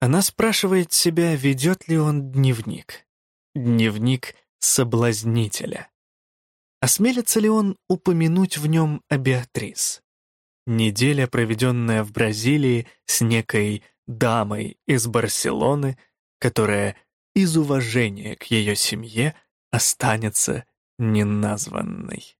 Она спрашивает себя, ведет ли он дневник. Дневник соблазнителя. Осмелится ли он упомянуть в нем о Беатрис? Неделя, проведенная в Бразилии с некой дамой из Барселоны, которая из уважения к ее семье останется неназванной.